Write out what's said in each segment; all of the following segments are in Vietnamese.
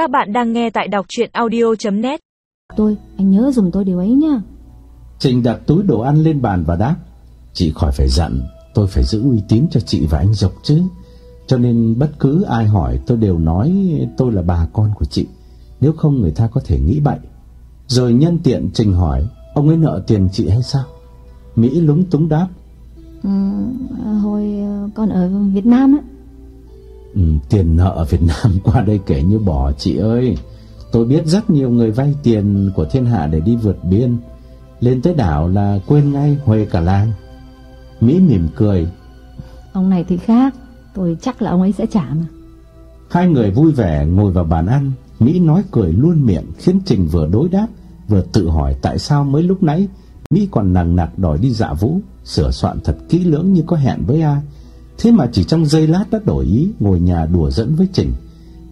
Các bạn đang nghe tại đọc chuyện audio.net Tôi, anh nhớ dùng tôi điều ấy nhá. Trình đặt túi đồ ăn lên bàn và đáp Chị khỏi phải giận Tôi phải giữ uy tín cho chị và anh Dục chứ Cho nên bất cứ ai hỏi tôi đều nói tôi là bà con của chị Nếu không người ta có thể nghĩ bậy Rồi nhân tiện Trình hỏi Ông ấy nợ tiền chị hay sao Mỹ lúng túng đáp Ừ, hồi ờ, còn ở Việt Nam á. Ừ, Tiền nợ ở Việt Nam qua đây kể như bỏ chị ơi. Tôi biết rất nhiều người vay tiền của thiên hạ để đi vượt biên. Lên tới đảo là quên ngay Huê cả làng. Mỹ mỉm cười. Ông này thì khác, tôi chắc là ông ấy sẽ trả mà. Hai người vui vẻ ngồi vào bàn ăn. Mỹ nói cười luôn miệng Khiến Trình vừa đối đáp Vừa tự hỏi tại sao mới lúc nãy Mỹ còn nằng nặc đòi đi dạ vũ Sửa soạn thật kỹ lưỡng như có hẹn với ai Thế mà chỉ trong giây lát đã đổi ý Ngồi nhà đùa dẫn với Trình.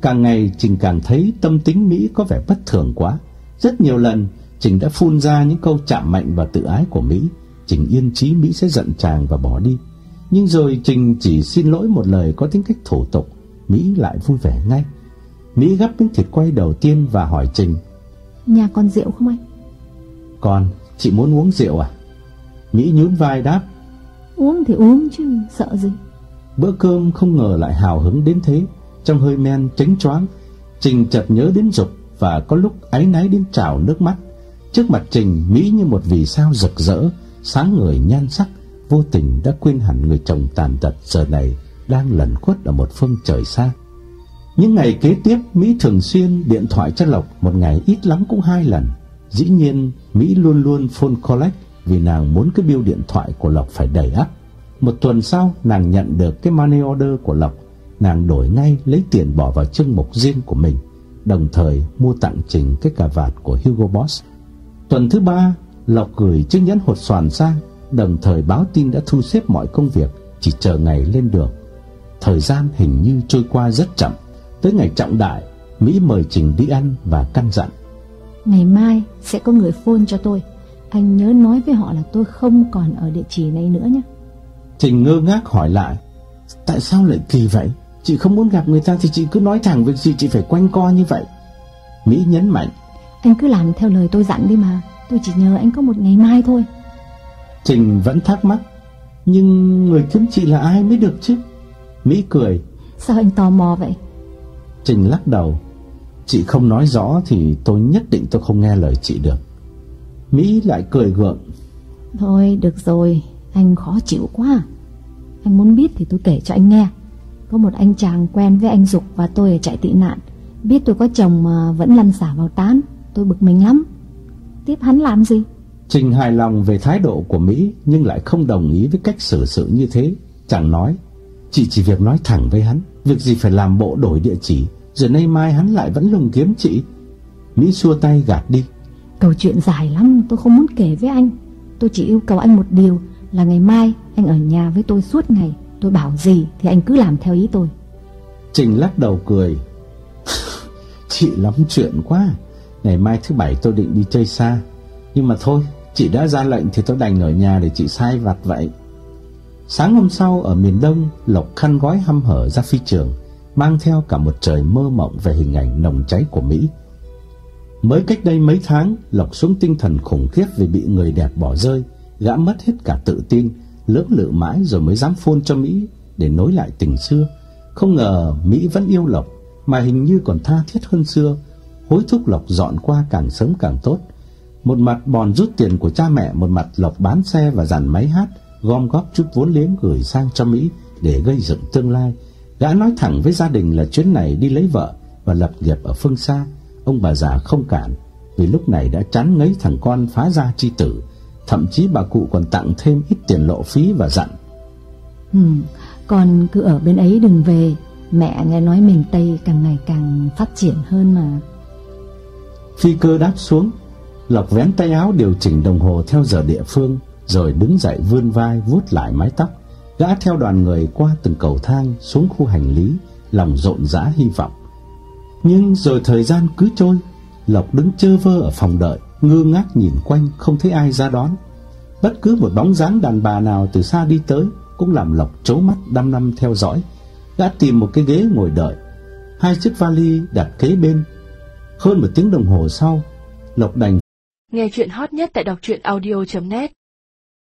Càng ngày Trình càng thấy tâm tính Mỹ có vẻ bất thường quá. Rất nhiều lần Trình đã phun ra những câu chạm mạnh vào tự ái của Mỹ. Trình yên chí Mỹ sẽ giận chàng và bỏ đi. Nhưng rồi Trình chỉ xin lỗi một lời có tính cách thủ tục. Mỹ lại vui vẻ ngay. Mỹ gắp miếng thịt quay đầu tiên và hỏi Trình. Nhà còn rượu không anh? Con, chị muốn uống rượu à? Mỹ nhún vai đáp. Uống thì uống chứ, sợ gì. Bữa cơm không ngờ lại hào hứng đến thế. Trong hơi men chánh choáng, Trình chợt nhớ đến Dục Và có lúc áy náy đến trào nước mắt. Trước mặt Trình, Mỹ như một vì sao rực rỡ, Sáng người nhan sắc, Vô tình đã quên hẳn người chồng tàn tật Giờ này đang lẩn khuất ở một phương trời xa. Những ngày kế tiếp, Mỹ thường xuyên điện thoại cho Lộc Một ngày ít lắm cũng hai lần. Dĩ nhiên, Mỹ luôn luôn phone collect Vì nàng muốn cái bill điện thoại của Lộc phải đầy ắp. Một tuần sau, nàng nhận được cái money order của Lộc. Nàng đổi ngay lấy tiền bỏ vào chương mục riêng của mình, Đồng thời mua tặng Trình cái cà vạt của Hugo Boss. Tuần thứ ba, Lộc gửi chiếc nhẫn hột xoàn sang, Đồng thời báo tin đã thu xếp mọi công việc, Chỉ chờ ngày lên đường. Thời gian hình như trôi qua rất chậm. Tới ngày trọng đại, Mỹ mời Trình đi ăn và căn dặn. Ngày mai sẽ có người phone cho tôi. Anh nhớ nói với họ là tôi không còn ở địa chỉ này nữa nhé. Trình ngơ ngác hỏi lại Tại sao lại kỳ vậy Chị không muốn gặp người ta thì chị cứ nói thẳng Việc gì chị phải quanh co như vậy Mỹ nhấn mạnh Anh cứ làm theo lời tôi dặn đi mà. Tôi chỉ nhờ anh có một ngày mai thôi. Trình vẫn thắc mắc Nhưng người kiếm chị là ai mới được chứ Mỹ cười Sao anh tò mò vậy? Trình lắc đầu Chị không nói rõ thì tôi nhất định tôi không nghe lời chị được Mỹ lại cười gượng Thôi được rồi, anh khó chịu quá. Anh muốn biết thì tôi kể cho anh nghe. Có một anh chàng quen với anh Dục và tôi ở trại tị nạn. Biết tôi có chồng mà vẫn lăn xả vào tán. Tôi bực mình lắm. Tiếp hắn làm gì? Trình hài lòng về thái độ của Mỹ Nhưng lại không đồng ý với cách xử sự như thế Chẳng nói Chị chỉ việc nói thẳng với hắn Việc gì phải làm bộ đổi địa chỉ Rồi nay mai hắn lại vẫn lùng kiếm chị Mỹ xua tay gạt đi Câu chuyện dài lắm, tôi không muốn kể với anh. Tôi chỉ yêu cầu anh một điều là ngày mai, anh ở nhà với tôi suốt ngày. Tôi bảo gì thì anh cứ làm theo ý tôi. Trình lắc đầu cười. Chị lắm chuyện quá Ngày mai thứ bảy tôi định đi chơi xa Nhưng mà thôi, Chị đã ra lệnh thì tôi đành ở nhà để chị sai vặt vậy Sáng hôm sau, ở miền Đông, Lộc khăn gói hăm hở ra phi trường, Mang theo cả một trời mơ mộng Về hình ảnh nồng cháy của Mỹ Mới cách đây mấy tháng, Lộc xuống tinh thần khủng khiếp Vì bị người đẹp bỏ rơi Gã mất hết cả tự tin, Lưỡng lự mãi rồi mới dám phone cho Mỹ Để nối lại tình xưa. Không ngờ Mỹ vẫn yêu Lộc, Mà hình như còn tha thiết hơn xưa, Hối thúc Lộc dọn qua càng sớm càng tốt. Một mặt bòn rút tiền của cha mẹ, Một mặt Lộc bán xe và dàn máy hát, Gom góp chút vốn liếng gửi sang cho Mỹ Để gây dựng tương lai. Gã nói thẳng với gia đình là chuyến này đi lấy vợ Và lập nghiệp ở phương xa. Ông bà già không cản, Vì lúc này đã chán ngấy thằng con phá gia chi tử. Thậm chí bà cụ còn tặng thêm ít tiền lộ phí và dặn Ừ, con cứ ở bên ấy đừng về. Mẹ nghe nói miền Tây càng ngày càng phát triển hơn mà. Phi cơ đáp xuống Lộc vén tay áo điều chỉnh đồng hồ theo giờ địa phương Rồi đứng dậy vươn vai vuốt lại mái tóc Gã theo đoàn người qua từng cầu thang xuống khu hành lý Lòng rộn rã hy vọng Nhưng rồi thời gian cứ trôi Lộc đứng chơ vơ ở phòng đợi Ngơ ngác nhìn quanh không thấy ai ra đón. Bất cứ một bóng dáng đàn bà nào từ xa đi tới Cũng làm Lộc trố mắt đăm đăm theo dõi Gã tìm một cái ghế ngồi đợi. Hai chiếc vali đặt kế bên. Hơn một tiếng đồng hồ sau, Lộc đành Nghe chuyện hot nhất tại đọc truyện audio.net